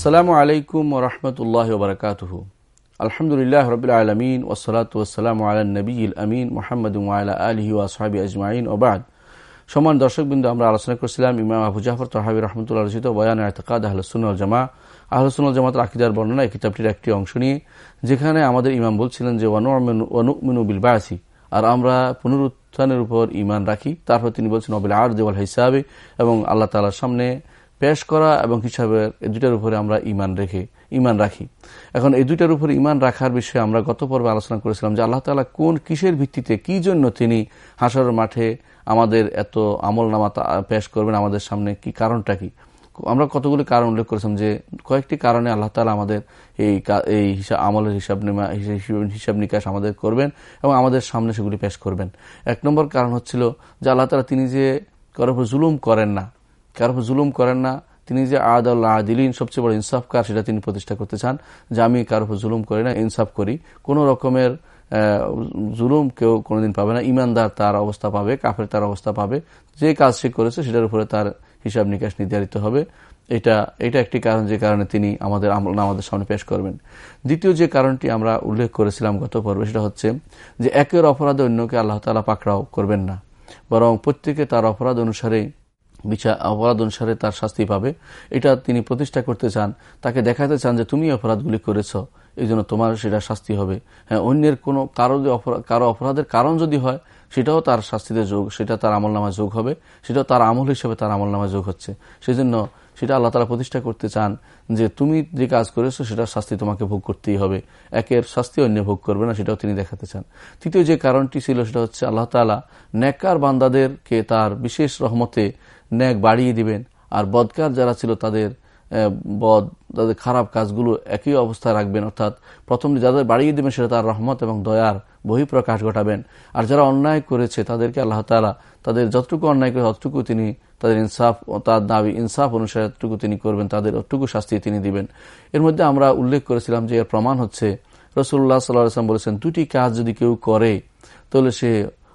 আসসালামু আলাইকুম রহমতুল্লাহ বরকাতহ। আলহামদুলিল্লাহ রবিল আলমিন ওসলাত ওসালাম আলা নবীল আমিন মোহাম্মদ আলহি ওয়াসাবি আজমাইন ওবাদ সমান দর্শকবৃন্দ, আমরা আলোচনা করছিলাম ইমাম আবু জাফর তহাবি রহমতুল্লাহ রচিত বয়ান আয়তকাদ আহলসুল জামা আহলসুল জামাতের আকিদার বর্ণনা এই কিতাবটির একটি অংশ নিয়ে, যেখানে আমাদের ইমাম বলছিলেন যে অনুমিনু বিল বায়াসি আর আমরা পুনরুত্থানের উপর ইমান রাখি। তারপর তিনি বলছেন অবিল আর দেওয়াল হিসাবে এবং আল্লাহ তালার সামনে পেশ করা এবং হিসাবের এই দুইটার উপরে আমরা ইমান রেখে ইমান রাখি। এখন এই দুইটার উপরে ইমান রাখার বিষয়ে আমরা গত পর্বে আলোচনা করেছিলাম যে আল্লাহ তালা কোন কিসের ভিত্তিতে কি জন্য তিনি হাসর মাঠে আমাদের এত আমল নামা পেশ করবেন, আমাদের সামনে কি কারণটা কি? আমরা কতগুলি কারণ উল্লেখ করেছিলাম যে কয়েকটি কারণে আল্লাহ তালা আমাদের এই এই হিসাব আমলের হিসাব হিসাব নিকাশ আমাদের করবেন এবং আমাদের সামনে সেগুলি পেশ করবেন। এক নম্বর কারণ হচ্ছিল যে আল্লাহ তালা তিনি যে কারোর জুলুম করেন না কারোর জুলুম করেন না, তিনি যে আদ আল্লাহ আদিলিন সবচেয়ে বড় ইনসাফকার সেটা তিনি প্রতিষ্ঠা করতে চান, যে আমি কারোর জুলুম করি না, ইনসাফ করি। কোন রকমের জুলুম কেউ কোনোদিন পাবে না, ইমানদার তার অবস্থা পাবে, কাফের তার অবস্থা পাবে, যে কাজ সে করেছে সেটার উপরে তার হিসাব নিকাশ নির্ধারিত হবে। এটা এটা একটি কারণ যে কারণে তিনি আমাদের আমাদের সামনে পেশ করবেন। দ্বিতীয় যে কারণটি আমরা উল্লেখ করেছিলাম গত পর্বে, সেটা হচ্ছে যে একের অপরাধে অন্যকে আল্লাহ তালা পাকড়াও করবেন না, বরং প্রত্যেকে তার অপরাধ অনুসারে বিচার অপরাধ অনুসারে তার শাস্তি পাবে। এটা তিনি প্রতিষ্ঠা করতে চান। তাকে দেখাতে চান যে, তুমি অপরাধগুলি করেছ, এই জন্য তোমার সেটা শাস্তি হবে। হ্যাঁ অন্যের কোনো কারও কারও অপরাধের কারণ যদি হয়, সেটাও তার শাস্তিতে যোগ সেটা তার আমল নামায় যোগ হবে। সেটাও তার আমল হিসেবে তার আমল নামায় যোগ হচ্ছে। সেই জন্য সেটা আল্লাহ তালা প্রতিষ্ঠা করতে চান যে, তুমি যে কাজ করেছ সেটা শাস্তি তোমাকে ভোগ করতেই হবে। একের শাস্তি অন্য ভোগ করবে না, সেটাও তিনি দেখাতে চান। তৃতীয় যে কারণটি ছিল, সেটা হচ্ছে আল্লাহ তালা নেককার বান্দাদেরকে তার বিশেষ রহমতে ন্যাক বাড়িয়ে দিবেন। আর বদকার যারা ছিল তাদের বদ, তাদের খারাপ কাজগুলো একই অবস্থায় রাখবেন। অর্থাৎ প্রথম যাদের বাড়িয়ে দেবেন সেটা তার রহমত এবং দয়ার বহিঃপ্রকাশ ঘটাবেন। আর যারা অন্যায় করেছে তাদেরকে আল্লাহ তালা তাদের যতটুকু অন্যায় করে ততটুকু তিনি তাদের ইনসাফ তার দাবি ইনসাফ অনুসারে যতটুকু তিনি করবেন তাদের অতটুকু শাস্তি তিনি দিবেন। এর মধ্যে আমরা উল্লেখ করেছিলাম যে এর প্রমাণ হচ্ছে রসুল্লাহ সাল্লাহ সাল্লাম বলেছেন, দুটি কাজ যদি কেউ করে, তাহলে সে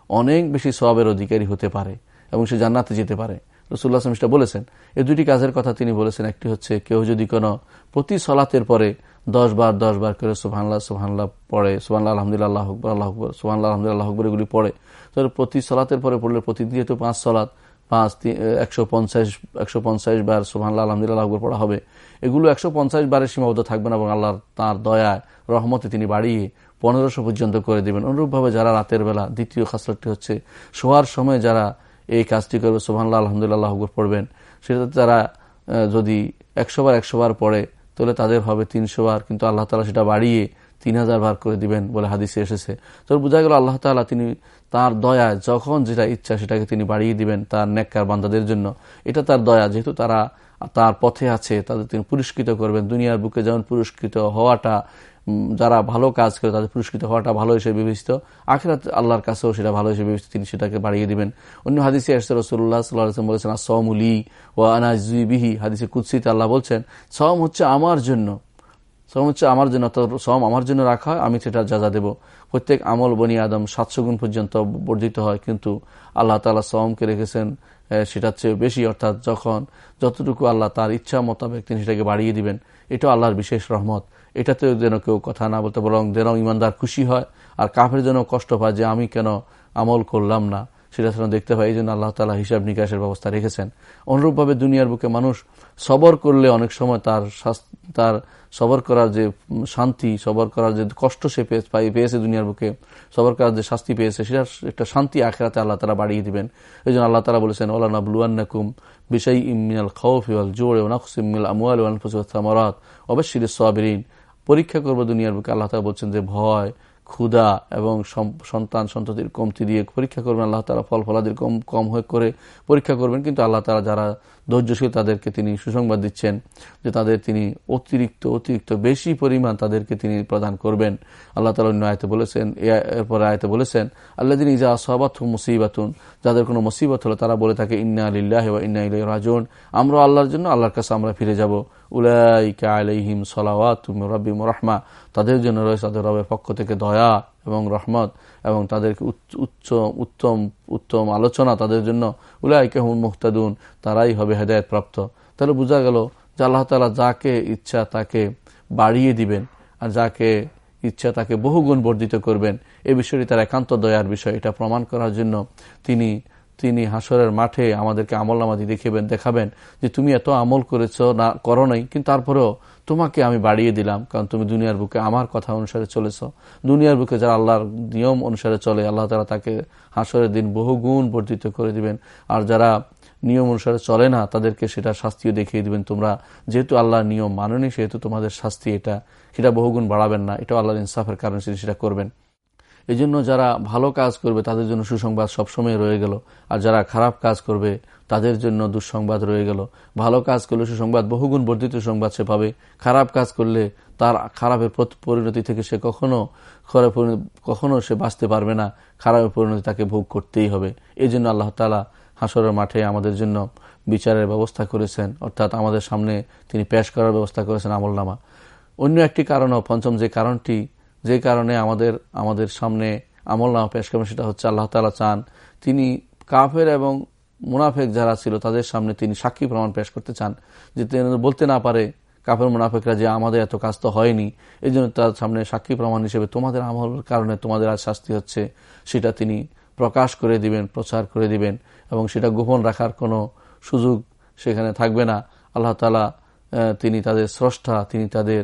অনেক বেশি সবের অধিকারী হতে পারে এবং সে জান্নাতে যেতে পারে। রসুল্লাহ সেটা বলেছেন। এই দুটি কাজের কথা তিনি বলেছেন। একটি হচ্ছে, কেউ যদি কোনো প্রতি সলাতের পরে দশ বার দশ বার করে সুহান্লাহ সুহান্লাহ পড়ে সুহান্লাহ আলহামদুলিল্লাহ আকবর, আল্লাহ আকবর সুহান্লাহ আলহামদুলিল্লাহ আকবর এগুলি পড়ে। তাহলে প্রতি সলাতের পরে পড়লে প্রতিদিন যেহেতু পাঁচ সলাত, পাঁচ একশো পঞ্চাশ একশো পঞ্চাশ বার সুহান্লাহ আলহামদুলিল্লাহ আকবর পড়া হবে। এগুলো একশো পঞ্চাশ বারের সীমাবদ্ধ থাকবে না এবং আল্লাহর তাঁর দয়ায়, রহমতে তিনি বাড়িয়ে পনেরোশো পর্যন্ত করে দেবেন। অনুরূপভাবে যারা রাতের বেলা, দ্বিতীয় খাসলতটি হচ্ছে, শোয়ার সময় যারা এই কাজটি করবে সোহান্লাহ আলহামদুলিল্লাহ পড়বেন। সেটাতে তারা যদি একশো বার একশো বার পড়ে, তাহলে তাদের হবে তিনশো বার, কিন্তু আল্লাহ তালা সেটা বাড়িয়ে তিন হাজার বার করে দিবেন বলে হাদিসে এসেছে। তো বোঝা গেল আল্লাহ তালা তিনি তার দয়া, যখন যেটা ইচ্ছা সেটাকে তিনি বাড়িয়ে দিবেন তার নেককার বান্দাদের জন্য। এটা তার দয়া, যেহেতু তারা তার পথে আছে, তাদের তিনি পুরস্কৃত করবেন। দুনিয়ার বুকে যেমন পুরস্কৃত হওয়াটা যারা ভালো কাজ করে, তাদের পুরস্কৃত হওয়াটা ভালো হিসেবে বিবেচিত। আখেরাত আল্লাহর কাছেও সেটা ভালো হিসেবে বিবেচিত। তিনি সেটাকে বাড়িয়ে দিবেন। অন্য হাদিসে আসতে রসুল্লাহ সাল্লাহ বলেছেন সমুলি ও আনাজিবিহি হাদিসে কুৎসিতে আল্লাহ বলছেন সম হচ্ছে আমার জন্য। সম হচ্ছে আমার জন্য তো সম আমার জন্য রাখা হয়, আমি সেটা যা যা দেবো। প্রত্যেক আমল বনি আদম সাতশো গুণ পর্যন্ত বর্ধিত হয়, কিন্তু আল্লাহ তালা সমকে রেখেছেন সেটার চেয়ে বেশি, অর্থাৎ যখন যতটুকু আল্লাহ তার ইচ্ছা মোতাবেক তিনি সেটাকে বাড়িয়ে দিবেন, এটাও আল্লাহর বিশেষ রহমত। এটাতেও যেন কেউ কথা না বলতে বরং যেন ইমানদার খুশি হয় আর কাফের যেন কষ্ট পায় যে আমি কেন আমল করলাম না, সেটা যেন দেখতে পাই এই জন্য আল্লাহ তালা হিসাব নিকাশের ব্যবস্থা রেখেছেন। অনুরূপভাবে দুনিয়ার বুকে মানুষ সবর করলে অনেক সময় তার তার সবর করার যে শান্তি, সবর করার যে কষ্ট সে পেয়েছে দুনিয়ার বুকে, সবর করার যে শাস্তি পেয়েছে সেটা একটা শান্তি আখেরাতে আল্লাহ তালা বাড়িয়ে দিবেন। এই জন্য আল্লাহ তালা বলেছেন ওলা নাবলুয়ান্নাকুম বিশাই ইমিনাল খৌফ ইউল জোড়ে ওনাকুসিমিল আমুয়াল ওয়ানফুসামারাত অবশ্যই সাবিরিন। পরীক্ষা করব দুনিয়ার বুকে। আল্লাহ তালা বলছেন যে, ভয়, ক্ষুধা এবং সন্তান সন্ততির কমতি দিয়ে পরীক্ষা করবেন। আল্লাহ তালা ফল ফলাদের কম কম হয়ে করে পরীক্ষা করবেন। কিন্তু আল্লাহ তালা যারা ধৈর্যশীল, তাদেরকে তিনি সুসংবাদ দিচ্ছেন যে, তাদের তিনি অতিরিক্ত অতিরিক্ত বেশি পরিমাণ তাদেরকে তিনি প্রদান করবেন। আল্লাহ তালা অন্য আয়তে বলেছেন এরপরে আয়তে বলেছেন আল্লাহ দিন ইজা সবাত মুসিবাতুন, যাদের কোনো মুসিবত হলো তারা বলে থাকে, ইন্না আলিল্লাহ ইন্না ইলাই রাজন আমরা আল্লাহর জন্য আল্লাহর কাছে আমরা ফিরে যাব। উলাইকা আলাইহিম সলাওয়াত রব্বি রহমা তাদের জন্য রয়েছে তাদের রবের পক্ষ থেকে দয়া এবং রহমত এবং তাদেরকে উচ্চ উত্তম উত্তম আলোচনা তাদের জন্য। উলাইকা হুম মুহতাদুন, তারাই হবে হেদায়ত প্রাপ্ত তাহলে বোঝা গেল যে আল্লাহ তালা যাকে ইচ্ছা তাকে বাড়িয়ে দিবেন আর যাকে ইচ্ছা তাকে বহুগুণ বর্ধিত করবেন। এ বিষয়টি তার একান্ত দয়ার বিষয়, এটা প্রমাণ করার জন্য তিনি তিনি হাসরের মাঠে আমাদেরকে আমল নামাদি দেখাবেন দেখাবেন যে তুমি এত আমল করেছ, না, করো নাই, কিন্তু তারপরেও তোমাকে আমি বাড়িয়ে দিলাম, কারণ তুমি দুনিয়ার বুকে আমার কথা অনুসারে চলেছ। দুনিয়ার বুকে যারা আল্লাহর নিয়ম অনুসারে চলে, আল্লাহ তারা তাকে হাসরের দিন বহুগুণ বর্ধিত করে দিবেন। আর যারা নিয়ম অনুসারে চলে না, তাদেরকে সেটা শাস্তিও দেখিয়ে দিবেন। তোমরা যেহেতু আল্লাহর নিয়ম মাননি, সেহেতু তোমাদের শাস্তি এটা, সেটা বহুগুণ বাড়াবেন না। এটাও আল্লাহ ইনসাফের কারণে সেটা করবেন। এই জন্য যারা ভালো কাজ করবে, তাদের জন্য সুসংবাদ সবসময় রয়ে গেল। আর যারা খারাপ কাজ করবে, তাদের জন্য দুঃসংবাদ রয়ে গেল। ভালো কাজ করলে সুসংবাদ, বহুগুণ বর্ধিত সংবাদ সে পাবে। খারাপ কাজ করলে তার খারাপের পরিণতি থেকে সে কখনো খারাপ কখনো সে বাঁচতে পারবে না। খারাপের পরিণতি তাকে ভোগ করতেই হবে। এই জন্য আল্লাহ তালা হাসরের মাঠে আমাদের জন্য বিচারের ব্যবস্থা করেছেন। অর্থাৎ আমাদের সামনে তিনি পেশ করার ব্যবস্থা করেছেন আমলনামা। অন্য একটি কারণও, পঞ্চম যে কারণটি যে কারণে আমাদের আমাদের সামনে আমলনামা পেশ করবেন, সেটা হচ্ছে আল্লাহ তালা চান। তিনি কাফের এবং মুনাফেক যারা ছিল, তাদের সামনে তিনি সাক্ষী প্রমাণ পেশ করতে চান, যে বলতে না পারে কাফের মুনাফেকরা যে আমাদের এত কাজ তো হয়নি। এই জন্য তার সামনে সাক্ষী প্রমাণ হিসেবে তোমাদের আমলের কারণে তোমাদের আজ শাস্তি হচ্ছে, সেটা তিনি প্রকাশ করে দিবেন, প্রচার করে দিবেন, এবং সেটা গোপন রাখার কোনো সুযোগ সেখানে থাকবে না। আল্লাহ তালা তিনি তাদের স্রষ্টা, তিনি তাদের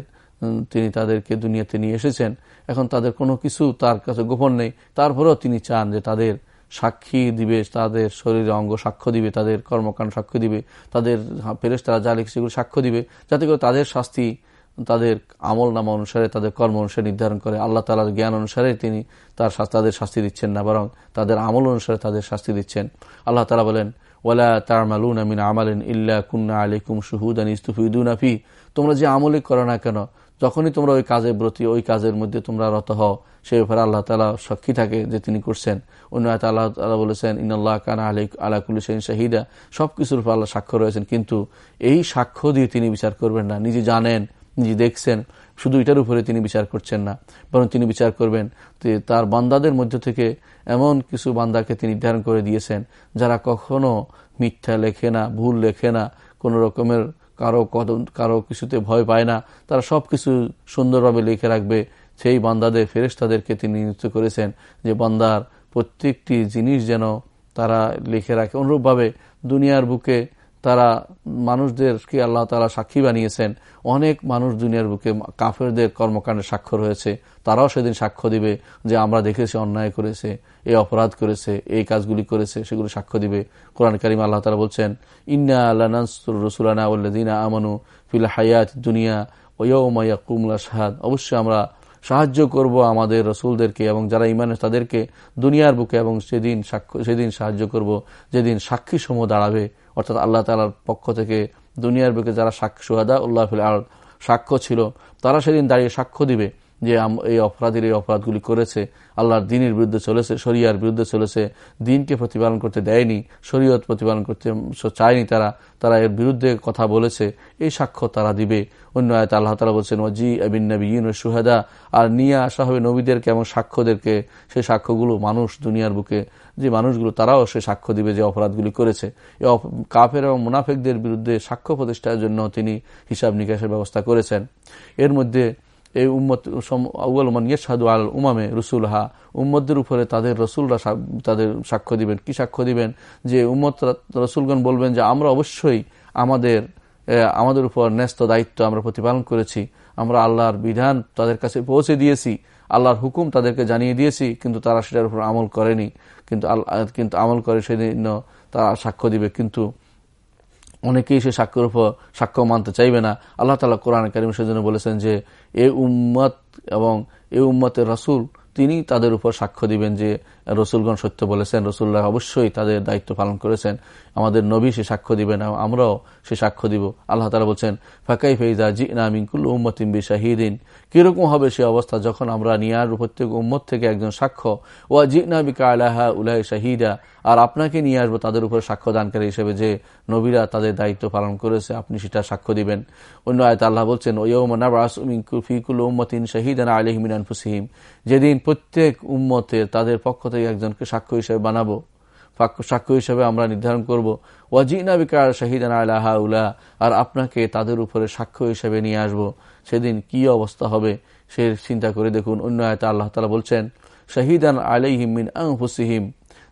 তিনি তাদেরকে দুনিয়াতে নিয়ে এসেছেন। এখন তাদের কোনো কিছু তার কাছে গোপন নেই। তারপরেও তিনি চান যে তাদের সাক্ষী দিবে, তাদের শরীরে অঙ্গ সাক্ষ্য দিবে, তাদের কর্মকাণ্ড সাক্ষ্য দিবে, তাদের ফেরেস তারা যা লিখে সেগুলো সাক্ষ্য দিবে, যাতে করে তাদের শাস্তি, তাদের আমল নামা অনুসারে, তাদের কর্ম অনুসারে নির্ধারণ করে। আল্লাহ তালার জ্ঞান অনুসারে তিনি তার তাদের শাস্তি দিচ্ছেন না, বরং তাদের আমল অনুসারে তাদের শাস্তি দিচ্ছেন। আল্লাহ তালা বলেন, ওয়ালা তার মালুন আমিন আমালেন ইল্লা কুন্না আলিকুম সুহুদান ইস্তুফিদুন আফি তোমরা যে আমলই করো না কেন যখনই তোমরা ওই কাজের প্রতি, ওই কাজের মধ্যে তোমরা রত হও, সে ব্যাপারে আল্লাহ তালা সাক্ষী থাকে যে তিনি করছেন। অন্য আল্লাহ তালা বলেছেন ইনাল্লাহ কানা আলী আলাকুল সেন শাহিদা। সব কিছুর উপর আল্লাহ সাক্ষ্য রয়েছেন, কিন্তু এই সাক্ষ্য দিয়ে তিনি বিচার করবেন না। নিজে জানেন, নিজে দেখছেন, শুধু এটার উপরে তিনি বিচার করছেন না, বরং তিনি বিচার করবেন তার বান্দাদের মধ্য থেকে এমন কিছু বান্দাকে তিনি নির্ধারণ করে দিয়েছেন, যারা কখনো মিথ্যা লেখে না, ভুল লেখে না, কোন রকমের কারও কদম, কারও কিছুতে ভয় পায় না। তারা সব কিছু সুন্দরভাবে লিখে রাখবে। সেই বান্দাদের ফেরেস্তাদেরকে তিনি নিযুক্ত করেছেন যে বান্দার প্রত্যেকটি জিনিস যেন তারা লিখে রাখে। অনুরূপভাবে দুনিয়ার বুকে তারা মানুষদেরকে আল্লাহ তালা সাক্ষী বানিয়েছেন? অনেক মানুষ দুনিয়ার বুকে কাফেরদের কর্মকাণ্ডে সাক্ষ্য হয়েছে। তারাও সেদিন সাক্ষ্য দিবে যে আমরা দেখেছি, অন্যায় করেছে, এই অপরাধ করেছে, এই কাজগুলি করেছে, সেগুলো সাক্ষ্য দিবে। কোরআন করিম আল্লাহ তালা বলছেন, ইন্না আল্লাহ রসুলানা উল্লাদিনা আমানু ফিল হায়াত দুনিয়া ওয়মাইয়া কুমলা শাহাদ অবশ্যই আমরা সাহায্য করব আমাদের রসুলদেরকে এবং যারা ইমানে তাদেরকে দুনিয়ার বুকে এবং সেদিন সাক্ষ্য সেদিন সাহায্য করব, যেদিন সাক্ষী সমূহ দাঁড়াবে। অর্থাৎ আল্লাহ তালার পক্ষ থেকে দুনিয়ার বুকে যারা সাক্ষ সুহাদা উল্লাহ সাক্ষ্য ছিল, তারা সেদিন দাঁড়িয়ে সাক্ষ্য দিবে। যে এই অপরাধীর এই অপরাধগুলি করেছে, আল্লাহর দিনের বিরুদ্ধে চলেছে, শরিয়ার বিরুদ্ধে চলেছে, দিনকে প্রতিপালন করতে দেয়নি, শরীয়ত প্রতিপালন করতে চায়নি তারা তারা এর বিরুদ্ধে কথা বলেছে, এই সাক্ষ্য তারা দিবে। অন্য আয়তা আল্লাহ তালা বলছেন ওজি আবিন নবীন সুহাদা আর নিয়ে আসা হবে নবীদেরকে এবং সাক্ষ্যদেরকে। সেই সাক্ষ্যগুলো মানুষ দুনিয়ার বুকে, যে মানুষগুলো তারাও সে সাক্ষ্য দিবে যে অপরাধগুলি করেছে। কাফের এবং মুনাফেকদের বিরুদ্ধে সাক্ষ্য প্রতিষ্ঠার জন্য তিনি হিসাব নিকাশের ব্যবস্থা করেছেন। এর মধ্যে এই উম্মত আউ্লমান ইয়েসাদু আল উমামে রসুল হা উম্মদের উপরে তাদের রসুলরা তাদের সাক্ষ্য দিবেন। কি সাক্ষ্য দিবেন? যে উম্মত রসুলগণ বলবেন যে, আমরা অবশ্যই আমাদের আমাদের উপর ন্যস্ত দায়িত্ব আমরা প্রতিপালন করেছি। আমরা আল্লাহর বিধান তাদের কাছে পৌঁছে দিয়েছি। আল্লাহর হুকুম তাদেরকে জানিয়ে দিয়েছি, কিন্তু তারা সেটার উপর আমল করেনি। কিন্তু কিন্তু আমল করে সেদিন তারা সাক্ষ্য দিবে। কিন্তু অনেকেই সে সাক্ষ্যের সাক্ষ্য মানতে চাইবে না। আল্লাহ তালা কোরআন করিম সেজন্য বলেছেন যে, এ উম্মত এবং এ উম্মতের রাসুল তিনি তাদের উপর সাক্ষ্য দিবেন যে রসুলগণ সত্য বলেছেন রসুল্লাহ অবশ্যই তাদের দায়িত্ব পালন করেছেন। আমাদের নবী সে সাক্ষ্য দিবেন আমরাও সে সাক্ষ্য দিব। আল্লাহ তালা বলছেন ফাঁকাই ফেইজা জি নামিকুল উম্মতিম বি শাহিদিন কীরকম হবে সে অবস্থা যখন আমরা নিয়ার প্রত্যেক উম্মত থেকে একজন সাক্ষ্য ও জি নাবিকা আলাহা উল্লাহ শাহিদা। আর আপনাকে নিয়ে আসব তাদের উপর সাক্ষ্য দানকারী হিসেবে যে নবীরা তাদের দায়িত্ব পালন করেছে, আপনি সেটা সাক্ষ্য দিবেন। অন্য আয়ত আল্লাহ বলছেন ফিকুল উম্মতিন শাহিদান আলহিমিন ফুসিহিম যেদিন প্রত্যেক উম্মতের তাদের পক্ষ থেকে একজনকে সাক্ষ্য হিসেবে বানাবো। সাক্ষ্য হিসেবে আমরা নির্ধারণ করব, ওয়াজিনা বিকার শাহিদান আলাহা উলা আর আপনাকে তাদের উপরে সাক্ষ্য হিসেবে নিয়ে আসব। সেদিন কি অবস্থা হবে সে চিন্তা করে দেখুন। অন্য আয়তা আল্লাহ তালা বলছেন, শাহিদান আলাইহিম মিন আংফুসিহিম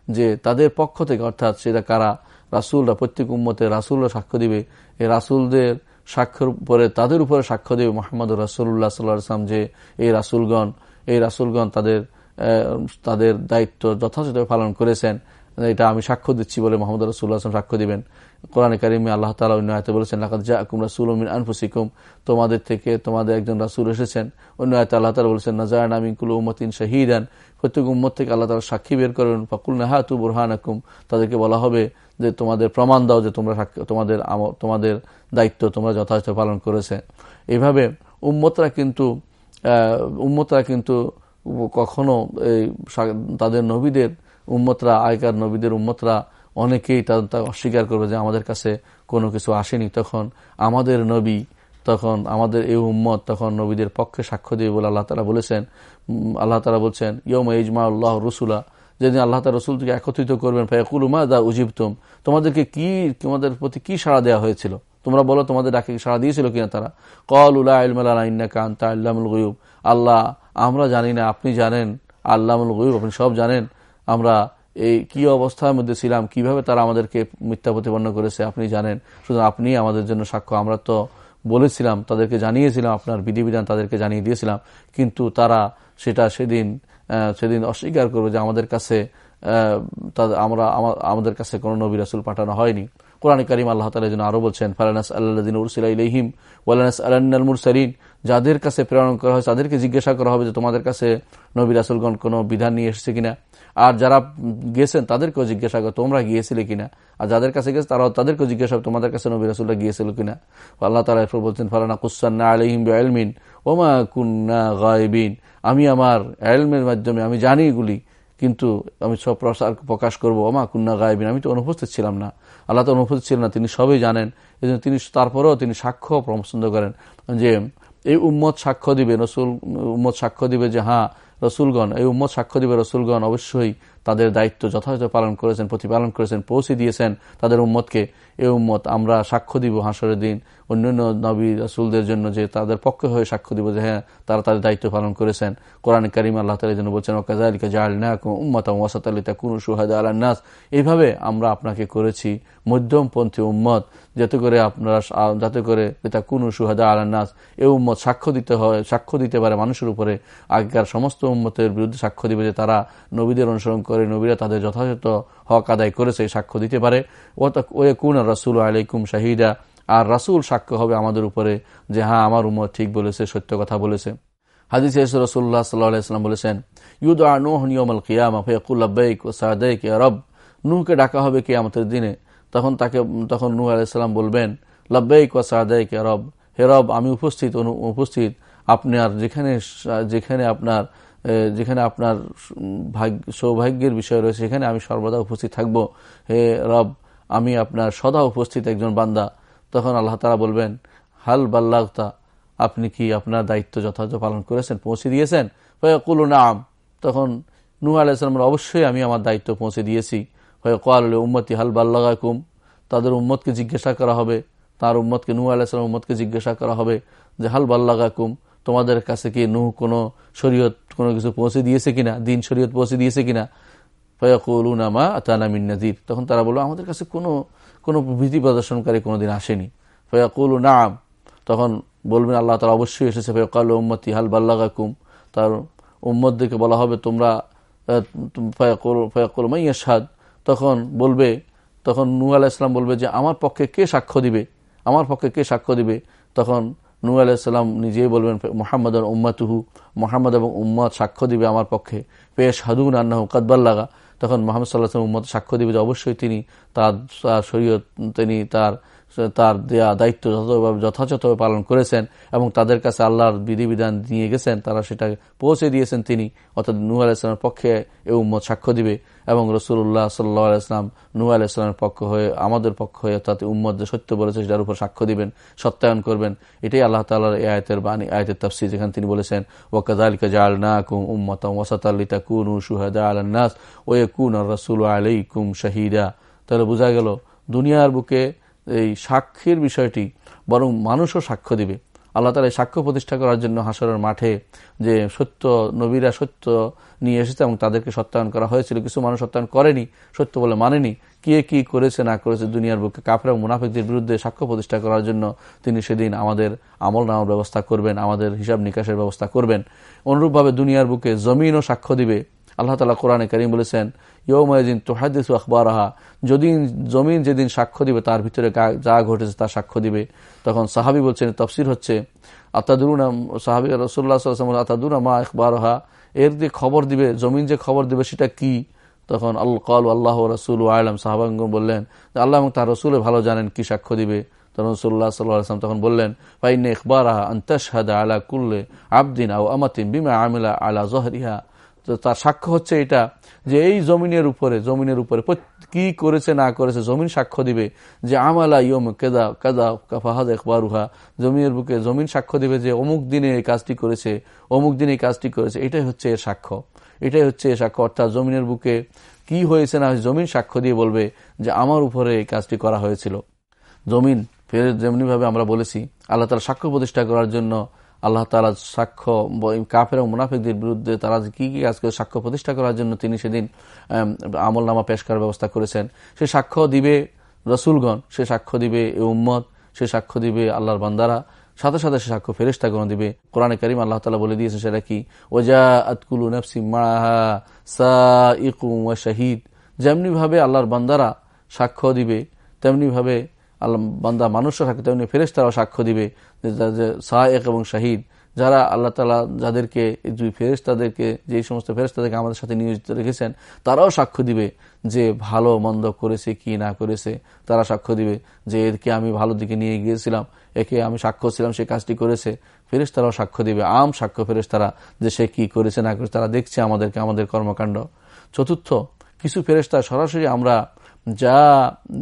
যে তাদের পক্ষ থেকে, অর্থাৎ সেটা কারা? রাসুলরা, প্রত্যেক উম্মতে রাসুলরা সাক্ষ্য দিবে। এই রাসুলদের সাক্ষ্যর উপরে, তাদের উপরে সাক্ষ্য দেবে মোহাম্মদ রাসুল্লাহ সাল্লাম যে, এই রাসুলগণ এই রাসুলগণ তাদের তাদের দায়িত্ব যথাযথভাবে পালন করেছেন। এটা আমি সাক্ষ্য দিচ্ছি বলে মোহাম্মদ রসুল্লাহ সাক্ষ্য দিবেন। কোরআন কারিমে আল্লাহ তালা বলেছেন আনফুসিকুম। তোমাদের থেকে তোমাদের একজন রাসুল এসেছেন। অন্য আয়তে আল্লাহ তালা বলেছেন নাজায়ন আমিনকুল উম্মতিন শাহিদান। প্রত্যেক উম্মত থেকে আল্লাহ তালা সাক্ষী বের করেন। ফাকুল নাহা তু বুরহান আকুম তাদেরকে বলা হবে যে, তোমাদের প্রমাণ দাও যে তোমরা তোমাদের তোমাদের দায়িত্ব তোমরা যথাযথ পালন করেছে। এইভাবে উম্মতরা কিন্তু উম্মতরা কিন্তু কখনো এই তাদের নবীদের উম্মতরা, আগেকার নবীদের উম্মতরা অনেকেই তাদের অস্বীকার করবে যে আমাদের কাছে কোনো কিছু আসেনি। তখন আমাদের নবী, তখন আমাদের এই উম্মত, তখন নবীদের পক্ষে সাক্ষ্য দিয়ে বলে আল্লাহ তালা বলেছেন। আল্লাহ তালা বলছেন ইয়ম ইজমা আল্লাহ রসুলা। যেদিন আল্লাহ তালা রসুলকে একত্রিত করবেন ফায়াকুলুমা দা উজিবতুম? তোমাদেরকে কি তোমাদের প্রতি কি সাড়া দেওয়া হয়েছিল? তোমরা বলো, তোমাদের ডাকে সাড়া দিয়েছিল কিনা তারা? কল উল্লাহ ইন্নাকান্তা আল্লামুল গয়ুব। আল্লাহ, আমরা জানি না, আপনি জানেন আল্লামুল গয়ুব, আপনি সব জানেন। আমরা এই কি অবস্থার মধ্যে ছিলাম, কীভাবে তারা আমাদেরকে মিথ্যা প্রতিপন্ন করেছে, আপনি জানেন। শুধু আপনি আমাদের জন্য সাক্ষ্য, আমরা তো বলেছিলাম, তাদেরকে জানিয়েছিলাম, আপনার বিধিবিধান তাদেরকে জানিয়ে দিয়েছিলাম। কিন্তু তারা সেটা সেদিন সেদিন অস্বীকার করবে যে আমাদের কাছে আমরা আমাদের কাছে কোনো নবী রাসুল পাঠানো হয়নি। কোরআন করিম আল্লাহ তালা যেন আরও বলছেন, ফালানাস আল্লাদিন উরসিলা ইহিম ওয়ালানাস আল্লাহ মুরসালিন। যাদের কাছে প্রেরণ করা হয়, তাদেরকে জিজ্ঞাসা করা হবে যে তোমাদের কাছে নবী রাসুলগণ কোনো বিধান নিয়ে এসেছে কিনা? আর যারা গেছেন তাদেরকেও জিজ্ঞাসা করে, তোমরা গিয়েছিলে কিনা? আর যাদের কাছে গেছে, তারাও তাদেরকেও জিজ্ঞাসা তোমাদের কাছে নবী রাসুল্লাহ গিয়েছিল কিনা? আল্লাহ তালা এরপর বলছেন, ফালানা কুসান্না আলহিম আলমিন ওমা কুন্না গায়বিন। আমি আমার এলমের মাধ্যমে, আমি জানি এগুলি, কিন্তু আমি সব প্রসার প্রকাশ করব, ওমা কুন্না গায়বিন। আমি তো অনুপস্থিত ছিলাম না। আল্লাহ তো অনুপস্থিত ছিলেন না, তিনি সবই জানেন। এই তিনি তারপরেও তিনি সাক্ষ্য পছন্দ করেন যে, এই উম্মত সাক্ষ্য দিবে, রসুল উম্মত সাক্ষ্য দিবে যে হ্যাঁ রসুলগণ, এই উম্মত সাক্ষ্য দিবে রসুলগণ অবশ্যই তাদের দায়িত্ব যথাযথ পালন করেছেন, প্রতিপালন করেছেন, পৌঁছে দিয়েছেন। তাদের উম্মতকে এই উম্মত আমরা সাক্ষ্য দিব হাসরের দিন। অন্যান্য নবী রসুলদের জন্য যে তাদের পক্ষে হয়ে সাক্ষ্য দিব যে হ্যাঁ তারা তাদের দায়িত্ব পালন করেছেন। কোরআন করিম আল্লাহ তালের জন্য বলছেন ওকাজালিকা জাল না উম্মত ওয়াসাত আলিতা কুন সুহাদ আল্লাহ এইভাবে আমরা আপনাকে করেছি, মধ্যমপন্থী উম্মত, যাতে করে আপনারা যাতে করে এটা কুনু সুহাদা আলান্নাস এ উম্মত সাক্ষ্য দিতে হয়, সাক্ষ্য দিতে পারে মানুষের উপরে। আগেকার সমস্ত উম্মতের বিরুদ্ধে সাক্ষ্য দিবে যে তারা নবীদের অনুসরণ করে, নবীরা তাদের যথাযথ হক আদায় করেছে সাক্ষ্য দিতে পারে। ও কুন আর রাসুল আলাইকুম শাহিদা। আর রাসুল সাক্ষ্য হবে আমাদের উপরে যে হ্যাঁ আমার উম্মত ঠিক বলেছে, সত্য কথা বলেছে। রসুল্লাহ সাল্লাহাম বলেছেন ইউদ কিয়ামা ফেকুল্লাবেক ও সাদেক রব। নুহকে ডাকা হবে দিনে। তখন তাকে তখন নূ আলাইসাল্লাম বলবেন, লব্বাইক ওয়া সাদাইক রব। হে রব, আমি উপস্থিত উপস্থিত। আপনার যেখানে যেখানে আপনার যেখানে আপনার ভাগ্য, সৌভাগ্যের বিষয় রয়েছে, সেখানে আমি সর্বদা উপস্থিত থাকব। হে রব, আমি আপনার সদা উপস্থিত একজন বান্দা। তখন আল্লাহ তালা বলবেন, হাল বাল্লাহতা আপনি কি আপনার দায়িত্ব যথাযথ পালন করেছেন, পৌঁছে দিয়েছেন? কুলু নাম। তখন নূ আলাইসালামের অবশ্যই আমি আমার দায়িত্ব পৌঁছে দিয়েছি। হয়ে কল উম্মতি হাল বাল্লাকুম তাদের উম্মতকে জিজ্ঞাসা করা হবে। তার উম্মতকে নূ আলাহিসাম উম্মতকে জিজ্ঞাসা করা হবে যে, হাল বাল্লাকুম তোমাদের কাছে কি নূহ কোনো শরীয়ত কোনো কিছু পৌঁছে দিয়েছে কিনা? দিন শরীয়ত পৌঁছে দিয়েছে কিনা? ফয়াকুলুনামা তানামিন নাজির তখন তারা বলল, আমাদের কাছে কোনো কোনো ভীতি প্রদর্শনকারী কোনোদিন আসেনি। ফয়াকুল, নাম। তখন বলবেন, আল্লাহ তালা অবশ্যই এসেছে। ফয়াকাল, উম্মতি, হাল বাল্লাকুম তার উম্মদদেরকে বলা হবে, তোমরা ফয়াকুল ফয়াকুল মাইয়া সাদ তখন বলবে, তখন নু আলাহ ইসলাম বলবে যে, আমার পক্ষে কে সাক্ষ্য দিবে? আমার পক্ষে কে সাক্ষ্য দিবে? তখন নু আলাইসাল্লাম নিজেই বলবেন মোহাম্মদ উম্মাতুহু, মোহাম্মদ এবং উম্মদ সাক্ষ্য দিবে আমার পক্ষে। পেশ হাদুন আন্নাহু কাদবাল্লাগা তখন মোহাম্মদ সাল্লাহ উম্মদ সাক্ষ্য দিবে যে অবশ্যই তিনি তার শরীয়ত, তিনি তার তার দেয়া দায়িত্ব যথাযথভাবে যথাযথভাবে পালন করেছেন এবং তাদের কাছে আল্লাহর বিধিবিধান নিয়ে গেছেন, তারা সেটা পৌঁছে দিয়েছেন তিনি। অর্থাৎ নুহ আলাইসলামের পক্ষে এ উম্মত সাক্ষ্য দিবে এবং রসুল্লাহ সাল্লাহ আলাইসলাম নুহ আলাইসলামের পক্ষ হয়ে, আমাদের পক্ষ হয়ে অর্থাৎ উম্মদ যে সত্য বলেছে, সেটার উপর সাক্ষ্য দিবেন, সত্যায়ন করবেন। এটাই আল্লাহ তালার এই আয়তের বাণী, আয়তের তাফসি যেখানে তিনি বলেছেন ওয়াকাদালিকা জাল না কুম উম্মতাম ওয়াসাতাল্লিতা কুন সুহাদা আলান্নাস ওয়ে কুন আর রসুল আলাই কুম শাহিদা। তাহলে বোঝা গেল, দুনিয়ার বুকে এই সাক্ষীর বিষয়টি, বরং মানুষও সাক্ষ্য দিবে। আল্লাহ তালা সাক্ষ্য প্রতিষ্ঠা করার জন্য হাসরের মাঠে যে সত্য নবীরা সত্য নিয়ে এসেছে এবং তাদেরকে সত্যায়ন করা হয়েছিল, কিছু মানুষ সত্যায়ন করেনি, সত্য বলে মানেনি, কে কি করেছে, না করেছে দুনিয়ার বুকে কাফরা মুনাফিকদের বিরুদ্ধে সাক্ষ্য প্রতিষ্ঠা করার জন্য তিনি সেদিন আমাদের আমল নামার ব্যবস্থা করবেন, আমাদের হিসাব নিকাশের ব্যবস্থা করবেন। অনুরূপভাবে দুনিয়ার বুকে জমিনও সাক্ষ্য দিবে। আল্লাহ তালা কোরআনে করিম বলেছেন ইয়ৌমদিন তোহাদিস আখবরাহা যদি জমিন যেদিন সাক্ষ্য দিবে, তার ভিতরে যা ঘটেছে তা সাক্ষ্য দিবে। তখন সাহাবি বলছেন, তফসির হচ্ছে, আতাদুরুনা, সাহাবি রসুল্লাহ আতাদুনা মা আখবরাহা, এর যে খবর দিবে, জমিন যে খবর দিবে, সেটা কি? তখন আল কল আল্লাহ রসুল আলম। সাহাবাঙ্গ বললেন, আল্লাহ এবং তার রসুলে ভালো জানেন কি সাক্ষ্য দিবে। তখন রসুল্লাহ সাল্লাম তখন বললেন ফাইনে ইকবারাহা আন্তাসহাদা আলা কুল্লে আবদিন আউ আমাতিন বিমা আমিলা আলা জহরিহা তো তার সাক্ষ্য হচ্ছে এটা, যে এই জমিনের উপরে জমিনের উপরে কি করেছে, না করেছে, জমিন সাক্ষ্য দিবে যে আমালা ইয়ম কেদা, কাদা কাফাহাদ একবারুহা জমিনের বুকে জমিন সাক্ষ্য দিবে যে অমুক দিনে এই কাজটি করেছে, অমুক দিনে এই কাজটি করেছে। এটাই হচ্ছে এর সাক্ষ্য। এটাই হচ্ছে এর সাক্ষ্য। অর্থাৎ জমিনের বুকে কি হয়েছে, না জমিন সাক্ষ্য দিয়ে বলবে যে আমার উপরে এই কাজটি করা হয়েছিল। জমিন, ফের যেমনিভাবে আমরা বলেছি, আল্লাহ তালা সাক্ষ্য প্রতিষ্ঠা করার জন্য আল্লাহ তালা সাক্ষ্য কাফের এবং মুনাফিকদের বিরুদ্ধে তারা কি কি কাজ করে সাক্ষ্য প্রতিষ্ঠা করার জন্য তিনি সেদিন আমল নামা পেশ করার ব্যবস্থা করেছেন। সে সাক্ষ্য দিবে রসুলগণ, সে সাক্ষ্য দিবে এ উম্মত, সে সাক্ষ্য দিবে আল্লাহর বান্দারা, সাথে সাথে সে সাক্ষ্য ফেরিস্তাগণ দিবে। কোরআনে করিম আল্লাহ তালা বলে দিয়েছে সেটা কি? ওজা আতকুলু নফসি মাহা সা ইকুম শাহিদ যেমনিভাবে আল্লাহর বান্দারা সাক্ষ্য দিবে, তেমনিভাবে আল্লাহ বান্দা মানুষরা সাক্ষ্য তেমনি ফেরেস তারাও সাক্ষ্য দিবে যে সাহেক এবং শাহিদ, যারা আল্লাহ তালা যাদেরকে দুই ফেরেস্তাদেরকে যে সমস্ত ফেরেস্তাদেরকে আমাদের সাথে নিয়োজিত রেখেছেন, তারাও সাক্ষ্য দিবে যে ভালো মন্দ করেছে কি না করেছে। তারা সাক্ষ্য দিবে যে একে আমি ভালো দিকে নিয়ে গিয়েছিলাম, একে আমি সাক্ষ্য ছিলাম, সে কাজটি করেছে। ফেরেস তারাও সাক্ষ্য দিবে, আম সাক্ষ্য ফেরেস তারা যে সে কি করেছে না করেছে, তারা দেখছে আমাদেরকে, আমাদের কর্মকাণ্ড। চতুর্থ, কিছু ফেরেস্তা সরাসরি আমরা যা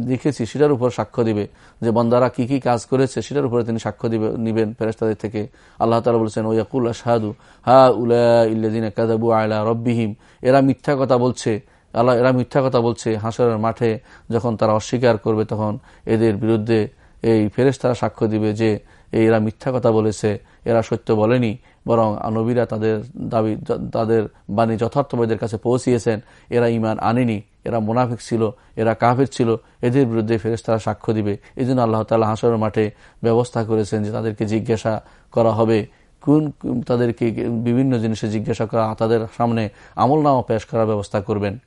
দেখেছি সেটার উপর সাক্ষ্য দিবে। যে বন্দারা কি কি কাজ করেছে সেটার উপরে তিনি সাক্ষ্য দিবে, নিবেন ফেরেস্তাদের থেকে। আল্লাহ তালা বলছেন ওয়াকুল আসাদু হা উল্লাদিন কাদাবু আয়লা রব্বিহিম। এরা মিথ্যা কথা বলছে, আল্লাহ, এরা মিথ্যা কথা বলছে হাসরের মাঠে যখন তারা অস্বীকার করবে তখন এদের বিরুদ্ধে এই ফেরেস্তারা সাক্ষ্য দিবে যে এরা মিথ্যা কথা বলেছে, এরা সত্য বলেনি। বরং নবীরা তাদের দাবি, তাদের বাণী যথার্থ যথার্থবাদের কাছে পৌঁছিয়েছেন, এরা ইমান আনেনি। এরা মোনাফিক ছিল, এরা কাফের ছিল, এদের বিরুদ্ধে ফেরেস তারা সাক্ষ্য দিবে। এই জন্য আল্লাহ তালা হাসর মাঠে ব্যবস্থা করেছেন যে তাদেরকে জিজ্ঞাসা করা হবে। কোন তাদেরকে বিভিন্ন জিনিসে জিজ্ঞাসা করা, তাদের সামনে আমল নামা পেশ করার ব্যবস্থা করবেন।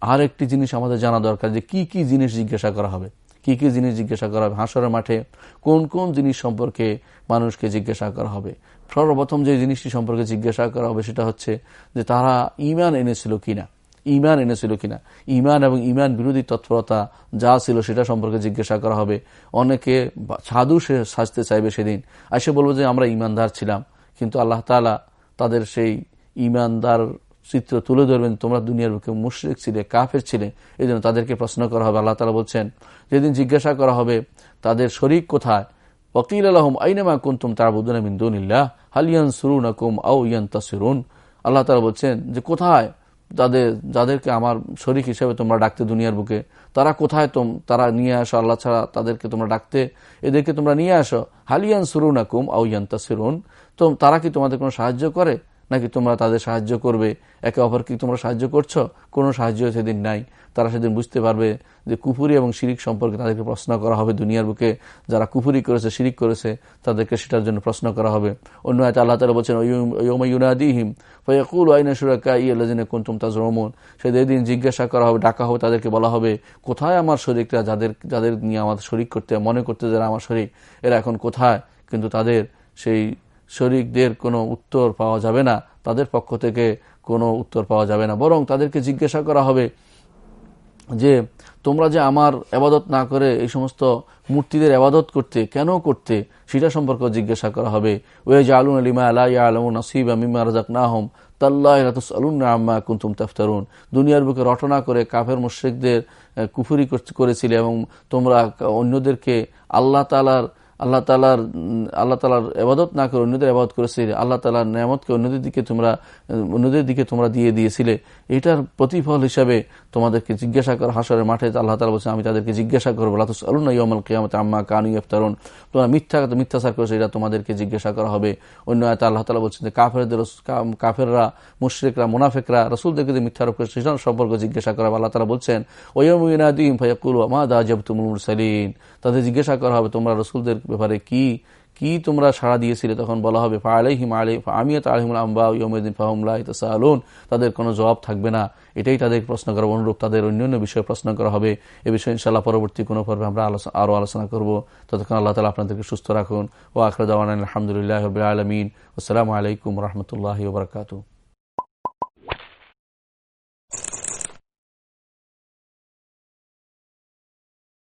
আর একটি জিনিস আমাদের জানা দরকার যে কি কি জিনিস জিজ্ঞাসা করা হবে। কি কি জিনিস জিজ্ঞাসা করা হবে? হাসরের মাঠে কোন কোন জিনিস সম্পর্কে মানুষকে জিজ্ঞাসা করা হবে? সর্বপ্রথম যে জিনিসটি সম্পর্কে জিজ্ঞাসা করা হবে সেটা হচ্ছে যে তারা ইমান এনেছিল কিনা। ইমান এনেছিল কিনা? ইমান এবং ইমান বিরোধী তৎপরতা যা ছিল সেটা সম্পর্কে জিজ্ঞাসা করা হবে। অনেকে সাধু সে সাজতে চাইবে সেদিন। আর সে বলব যে, আমরা ইমানদার ছিলাম, কিন্তু আল্লাহ তালা তাদের সেই ইমানদার চিত্র তুলে ধরবেন, তোমরা দুনিয়ার বুকে মুশ্রিক ছিলে, কাফের ছিলে এই জন্য তাদেরকে প্রশ্ন করা হবে। আল্লাহ তালা বলছেন, যেদিন জিজ্ঞাসা করা হবে, তাদের শরিক কোথায়? ওকিল আলহম আইনামা কুন্তুম তারবুদ্দিন হালিয়ান সুরুন আকুম আউ ইয়ান তাসিরুন আল্লাহ তালা বলছেন যে, কোথায়? তাদের যাদেরকে আমার শরিক হিসেবে তোমরা ডাকতে দুনিয়ার বুকে, তারা কোথায় তোম, তারা নিয়ে আসো, আল্লাহ ছাড়া তাদেরকে তোমরা ডাকতে, এদেরকে তোমরা নিয়ে আসো। হালিয়ান সুরুন আকুম আউ ইয়ান্তা সিরুন তো, তারা কি তোমাদের কোনো সাহায্য করে? নাকি তোমরা তাদের সাহায্য করবে? একে অপরকে তোমরা সাহায্য করছ? কোনো সাহায্য সেদিন নাই। তারা সেদিন বুঝতে পারবে যে কুফুরি এবং শিরিক সম্পর্কে তাদেরকে প্রশ্ন করা হবে দুনিয়ার বুকে। যারা কুফুরি করেছে, শিরিক করেছে, তাদেরকে সেটার জন্য প্রশ্ন করা হবে। অন্য হয়তো আল্লাহ তালা বলছেন ইউনাদিহিম? ফয়াকুল আইনা সুরাকা ইয়েদিনে কুন্তুম তাজরমন সেদিন জিজ্ঞাসা করা হবে, ডাকা হবে তাদেরকে, বলা হবে, কোথায় আমার শরীরটা? যাদের যাদের নিয়ে আমাদের শরিক করতে, মনে করতে যারা আমার শরিক, এরা এখন কোথায়? কিন্তু তাদের সেই শরিকদের কোনো উত্তর পাওয়া যাবে না, তাদের পক্ষ থেকে কোনো উত্তর পাওয়া যাবে না। বরং তাদেরকে জিজ্ঞাসা করা হবে যে, তোমরা যে আমার আবাদত না করে এই সমস্ত মূর্তিদের আবাদত করতে কেন করতে? সেটা সম্পর্কে জিজ্ঞাসা করা হবে। ওয়ে যে আলুন আলিমা আল্লাহ আলম নসিব আমিমা রাজাক না হোম তাল্লাহ আম্মা কুন্তুম তাফতারুন। দুনিয়ার বুকে রটনা করে কাফের মুশ্রিকদের কুফুরি করেছিলে এবং তোমরা অন্যদেরকে আল্লাহ তালার আল্লাহ তালার আল্লাহ তালার এবাদত না করে অন্যদের আবাদত করেছিলে, আল্লাহ তালার নিয়ামতকে অন্যদের দিকে তোমরা, অন্যদের দিকে তোমরা দিয়ে দিয়েছিলে। এটার প্রতিফল হিসাবে তোমাদেরকে জিজ্ঞাসা করা, হাসরের মাঠে আল্লাহ তালা বলছে আমি তাদেরকে জিজ্ঞাসা করব লাতুস কিয়ামত আম্মা কানু ইফতারুন তোমরা মিথ্যা মিথ্যাচার করেছ, এটা তোমাদেরকে জিজ্ঞাসা করা হবে। অন্য আয়তা আল্লাহ তালা বলছেন যে, কাফেরদের কাফেররা, মুশ্রিকরা, মুনাফেকরা, রসুলদেরকে যে মিথ্যা রোপ করেছে সেটা সম্পর্কে জিজ্ঞাসা করা আল্লাহ তালা বলছেন ওয়মিনাদিম ভাইয়াকুল আমা দা জব তুমুল সালিন তাদের জিজ্ঞাসা করা হবে, তোমরা রসুলদের ব্যাপারে কি কি তোমরা সাড়া দিয়েছিলে? তখন বলা হবে তাদের কোনো জবাব থাকবে না। এটাই তাদের প্রশ্ন করা অনুরূপ, তাদের অন্যান্য বিষয়ে প্রশ্ন করা হবে। এ বিষয়ে ইনশাল্লাহ পরবর্তী কোনো পর্বে আমরা আরও আলোচনা করব। ততক্ষণ আল্লাহ তালা আপনাদেরকে সুস্থ রাখুন। ও আখরদাওয়ান আলহামদুলিল্লাহ আলমিন। আসসালামু আলাইকুম রহমতুল্লাহ বরকাতু